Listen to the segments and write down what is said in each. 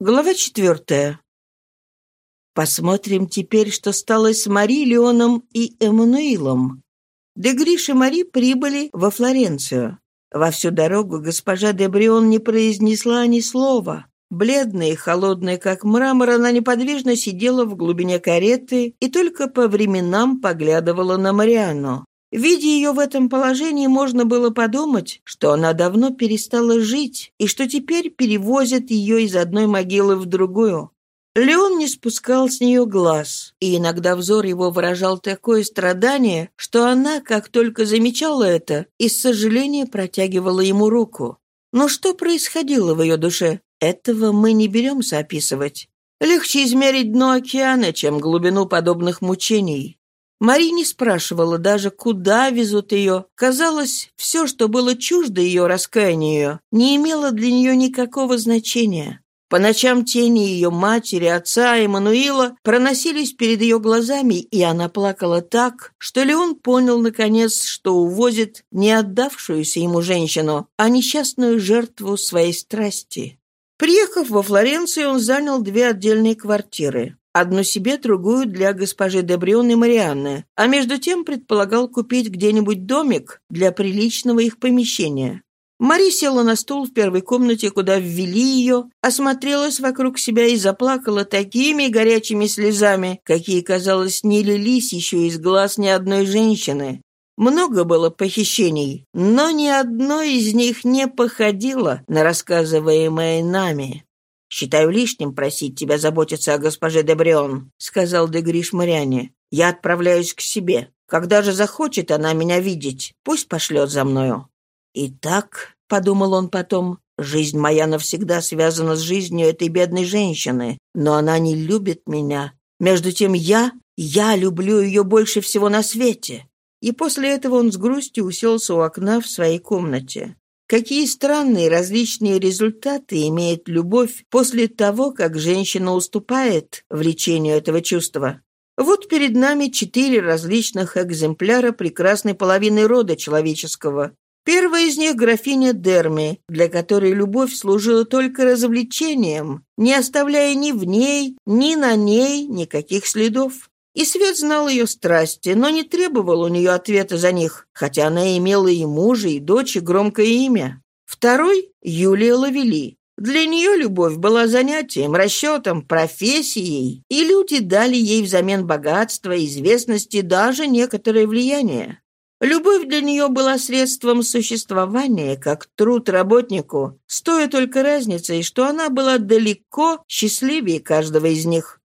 Глава четвертая. Посмотрим теперь, что стало с Мари, Леоном и Эммануилом. Де Гриш и Мари прибыли во Флоренцию. Во всю дорогу госпожа де Брион не произнесла ни слова. Бледная и холодная, как мрамор, она неподвижно сидела в глубине кареты и только по временам поглядывала на Мариану. Видя ее в этом положении, можно было подумать, что она давно перестала жить и что теперь перевозят ее из одной могилы в другую. Леон не спускал с нее глаз, и иногда взор его выражал такое страдание, что она, как только замечала это, из сожаления протягивала ему руку. Но что происходило в ее душе, этого мы не беремся описывать. Легче измерить дно океана, чем глубину подобных мучений. Мари не спрашивала даже, куда везут ее. Казалось, все, что было чуждо ее раскаянию, не имело для нее никакого значения. По ночам тени ее матери, отца и Мануила проносились перед ее глазами, и она плакала так, что Леон понял, наконец, что увозит не отдавшуюся ему женщину, а несчастную жертву своей страсти. Приехав во Флоренцию, он занял две отдельные квартиры. Одну себе, другую для госпожи Дебрион и Марианны, а между тем предполагал купить где-нибудь домик для приличного их помещения. Мари села на стул в первой комнате, куда ввели ее, осмотрелась вокруг себя и заплакала такими горячими слезами, какие, казалось, не лились еще из глаз ни одной женщины. Много было похищений, но ни одно из них не походило на рассказываемое нами. «Считаю лишним просить тебя заботиться о госпоже Дебрион», — сказал Дегриш Мариане. «Я отправляюсь к себе. Когда же захочет она меня видеть, пусть пошлет за мною». «Итак», — подумал он потом, — «жизнь моя навсегда связана с жизнью этой бедной женщины, но она не любит меня. Между тем я, я люблю ее больше всего на свете». И после этого он с грустью уселся у окна в своей комнате. Какие странные различные результаты имеет любовь после того, как женщина уступает влечению этого чувства. Вот перед нами четыре различных экземпляра прекрасной половины рода человеческого. Первая из них – графиня Дерми, для которой любовь служила только развлечением, не оставляя ни в ней, ни на ней никаких следов. И Свет знал ее страсти, но не требовал у нее ответа за них, хотя она имела и мужа, и дочь, и громкое имя. Второй — Юлия Лавели. Для нее любовь была занятием, расчетом, профессией, и люди дали ей взамен богатства, известности, даже некоторое влияние. Любовь для нее была средством существования, как труд работнику, стоя только разницей, что она была далеко счастливее каждого из них.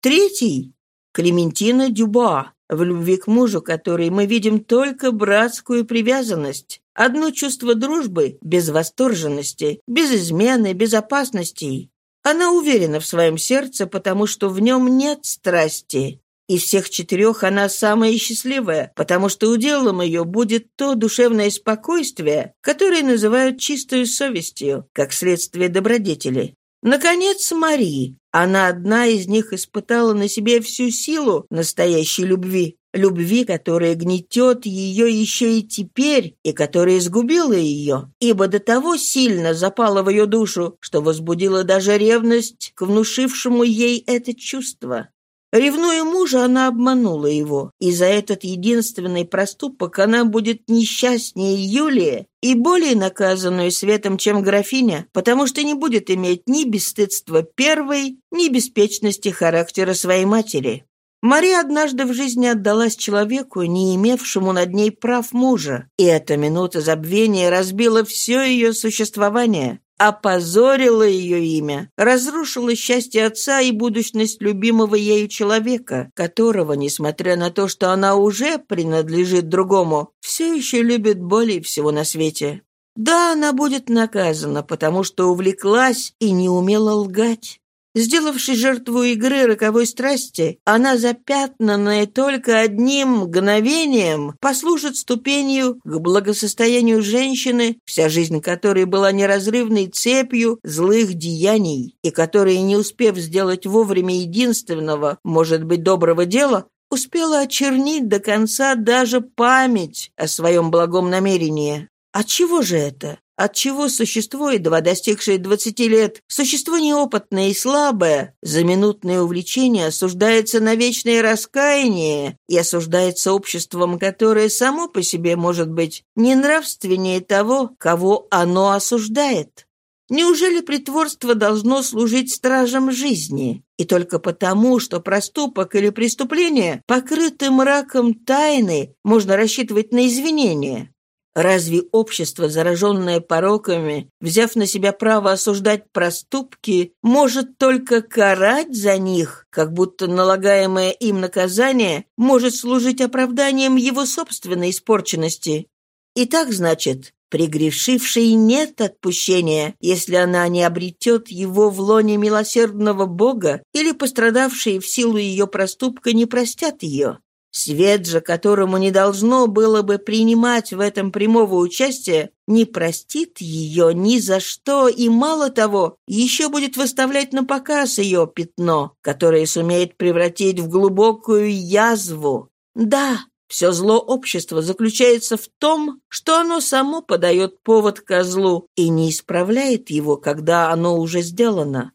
Третий Клементина Дюба, в любви к мужу, которой мы видим только братскую привязанность, одно чувство дружбы без восторженности, без измены, без опасностей. Она уверена в своем сердце, потому что в нем нет страсти. Из всех четырех она самая счастливая, потому что уделом ее будет то душевное спокойствие, которое называют чистою совестью, как следствие добродетели. Наконец, Мари. Она одна из них испытала на себе всю силу настоящей любви. Любви, которая гнетет ее еще и теперь, и которая сгубила ее, ибо до того сильно запала в ее душу, что возбудила даже ревность к внушившему ей это чувство. Ревнуя мужа, она обманула его, и за этот единственный проступок она будет несчастнее Юлии и более наказанную светом, чем графиня, потому что не будет иметь ни бесстыдства первой, ни беспечности характера своей матери. Мария однажды в жизни отдалась человеку, не имевшему над ней прав мужа, и эта минута забвения разбила все ее существование опозорила ее имя, разрушила счастье отца и будущность любимого ею человека, которого, несмотря на то, что она уже принадлежит другому, все еще любит более всего на свете. Да, она будет наказана, потому что увлеклась и не умела лгать. Сделавшись жертву игры роковой страсти, она, запятнанная только одним мгновением, послужит ступенью к благосостоянию женщины, вся жизнь которой была неразрывной цепью злых деяний, и которая, не успев сделать вовремя единственного, может быть, доброго дела, успела очернить до конца даже память о своем благом намерении. От чего же это? Отчего существо, едва достигшее 20 лет, существо неопытное и слабое, за минутное увлечение осуждается на вечное раскаяние и осуждается обществом, которое само по себе может быть ненравственнее того, кого оно осуждает. Неужели притворство должно служить стражем жизни? И только потому, что проступок или преступление покрыты мраком тайны, можно рассчитывать на извинения? Разве общество, зараженное пороками, взяв на себя право осуждать проступки, может только карать за них, как будто налагаемое им наказание может служить оправданием его собственной испорченности? И так, значит, Прегрешившей нет отпущения, если она не обретет его в лоне милосердного Бога или пострадавшие в силу ее проступка не простят ее. Свет же, которому не должно было бы принимать в этом прямого участия, не простит ее ни за что и, мало того, еще будет выставлять на показ ее пятно, которое сумеет превратить в глубокую язву. Да, все зло общества заключается в том, что оно само подает повод козлу и не исправляет его, когда оно уже сделано.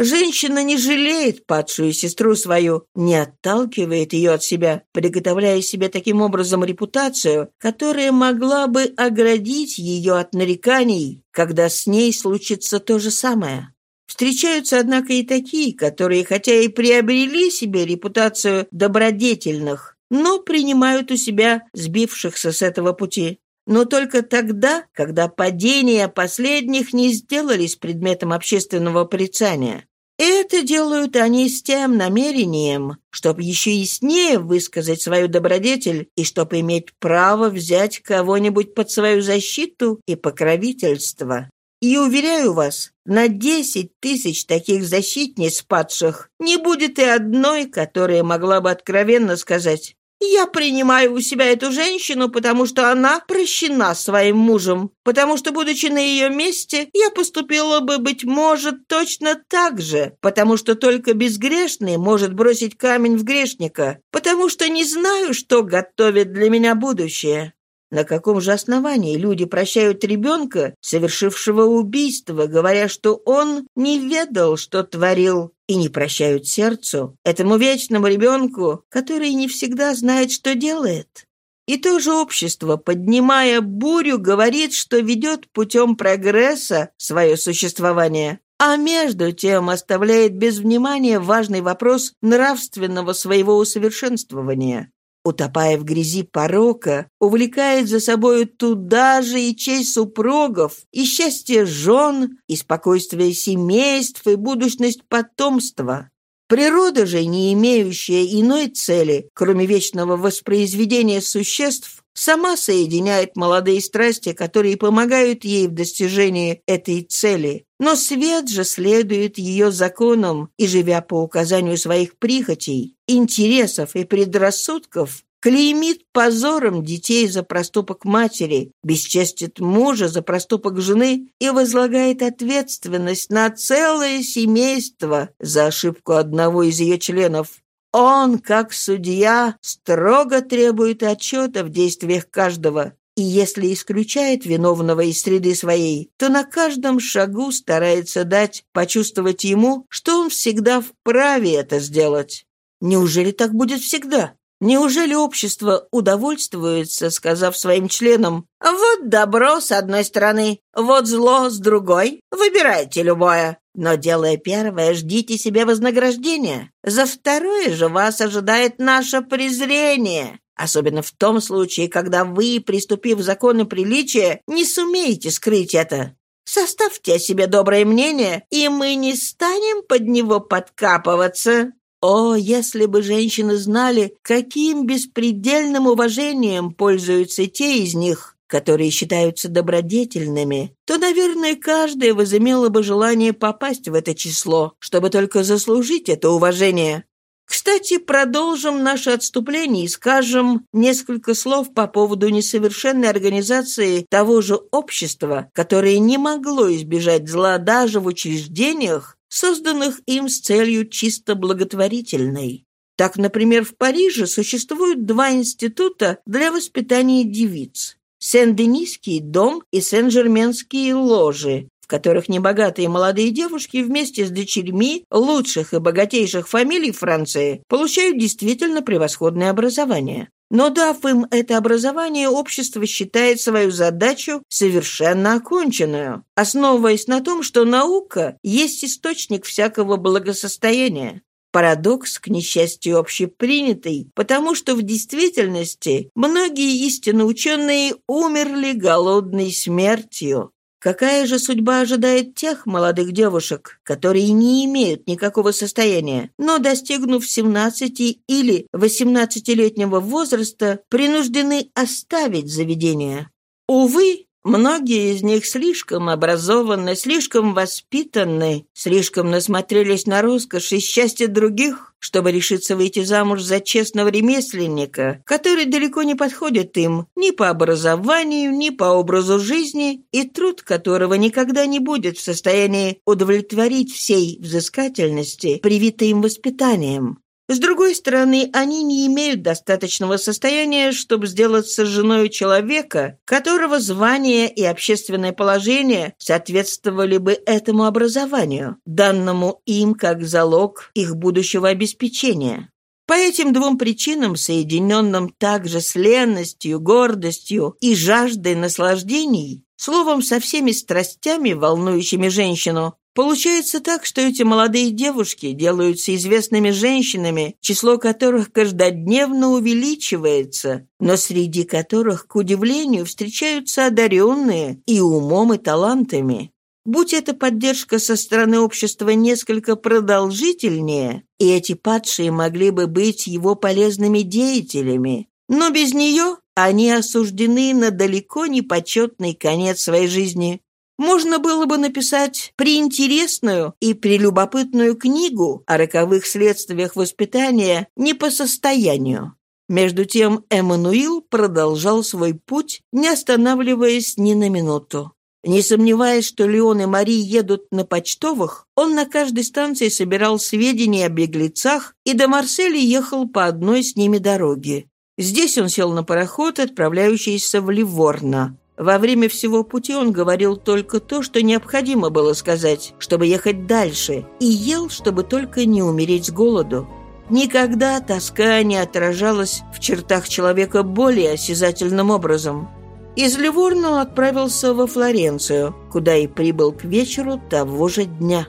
Женщина не жалеет падшую сестру свою, не отталкивает ее от себя, приготовляя себе таким образом репутацию, которая могла бы оградить ее от нареканий, когда с ней случится то же самое. Встречаются, однако, и такие, которые, хотя и приобрели себе репутацию добродетельных, но принимают у себя сбившихся с этого пути. Но только тогда, когда падения последних не сделались предметом общественного порицания. Это делают они с тем намерением, чтобы еще яснее высказать свою добродетель и чтобы иметь право взять кого-нибудь под свою защиту и покровительство. И уверяю вас, на десять тысяч таких защитниц падших не будет и одной, которая могла бы откровенно сказать я принимаю у себя эту женщину, потому что она прощена своим мужем, потому что, будучи на ее месте, я поступила бы, быть может, точно так же, потому что только безгрешный может бросить камень в грешника, потому что не знаю, что готовит для меня будущее. На каком же основании люди прощают ребенка, совершившего убийство, говоря, что он не ведал, что творил, и не прощают сердцу, этому вечному ребенку, который не всегда знает, что делает? И то же общество, поднимая бурю, говорит, что ведет путем прогресса свое существование, а между тем оставляет без внимания важный вопрос нравственного своего усовершенствования утопая в грязи порока, увлекает за собою туда же и честь супругов, и счастье жен, и спокойствие семейств, и будущность потомства. Природа же, не имеющая иной цели, кроме вечного воспроизведения существ, сама соединяет молодые страсти, которые помогают ей в достижении этой цели. Но свет же следует ее законам и, живя по указанию своих прихотей, интересов и предрассудков, клеймит позором детей за проступок матери, бесчестит мужа за проступок жены и возлагает ответственность на целое семейство за ошибку одного из ее членов. Он, как судья, строго требует отчета в действиях каждого, и если исключает виновного из среды своей, то на каждом шагу старается дать почувствовать ему, что он всегда вправе это сделать. Неужели так будет всегда? Неужели общество удовольствуется, сказав своим членам «Вот добро с одной стороны, вот зло с другой, выбирайте любое, но делая первое, ждите себе вознаграждения, за второе же вас ожидает наше презрение». Особенно в том случае, когда вы, приступив законы приличия, не сумеете скрыть это. Составьте о себе доброе мнение, и мы не станем под него подкапываться. О, если бы женщины знали, каким беспредельным уважением пользуются те из них, которые считаются добродетельными, то, наверное, каждая возымела бы желание попасть в это число, чтобы только заслужить это уважение. Кстати, продолжим наше отступление и скажем несколько слов по поводу несовершенной организации того же общества, которое не могло избежать зла даже в учреждениях, созданных им с целью чисто благотворительной. Так, например, в Париже существуют два института для воспитания девиц. Сен-Денисский дом и Сен-Жерменские ложи, в которых небогатые молодые девушки вместе с дочерьми лучших и богатейших фамилий Франции получают действительно превосходное образование. Но дав им это образование, общество считает свою задачу совершенно оконченную, основываясь на том, что наука есть источник всякого благосостояния. Парадокс, к несчастью, общепринятый, потому что в действительности многие истинно ученые умерли голодной смертью. Какая же судьба ожидает тех молодых девушек, которые не имеют никакого состояния, но, достигнув 17 или 18-летнего возраста, принуждены оставить заведение? Увы, Многие из них слишком образованы, слишком воспитаны, слишком насмотрелись на роскошь и счастье других, чтобы решиться выйти замуж за честного ремесленника, который далеко не подходит им ни по образованию, ни по образу жизни, и труд которого никогда не будет в состоянии удовлетворить всей взыскательности, привитой им воспитанием. С другой стороны, они не имеют достаточного состояния, чтобы сделаться женой человека, которого звание и общественное положение соответствовали бы этому образованию, данному им как залог их будущего обеспечения. По этим двум причинам, соединенным также с ленностью, гордостью и жаждой наслаждений, словом, со всеми страстями, волнующими женщину, Получается так, что эти молодые девушки делаются известными женщинами, число которых каждодневно увеличивается, но среди которых, к удивлению, встречаются одаренные и умом, и талантами. Будь эта поддержка со стороны общества несколько продолжительнее, и эти падшие могли бы быть его полезными деятелями. Но без нее они осуждены на далеко не почетный конец своей жизни. Можно было бы написать приинтересную и прелюбопытную книгу о роковых следствиях воспитания не по состоянию. Между тем Эммануил продолжал свой путь, не останавливаясь ни на минуту. Не сомневаясь, что Леон и Мари едут на почтовых, он на каждой станции собирал сведения о беглецах и до Марселя ехал по одной с ними дороге. Здесь он сел на пароход, отправляющийся в Ливорно. Во время всего пути он говорил только то, что необходимо было сказать, чтобы ехать дальше, и ел, чтобы только не умереть с голоду. Никогда тоска не отражалась в чертах человека более осязательным образом. Из Ливорно отправился во Флоренцию, куда и прибыл к вечеру того же дня.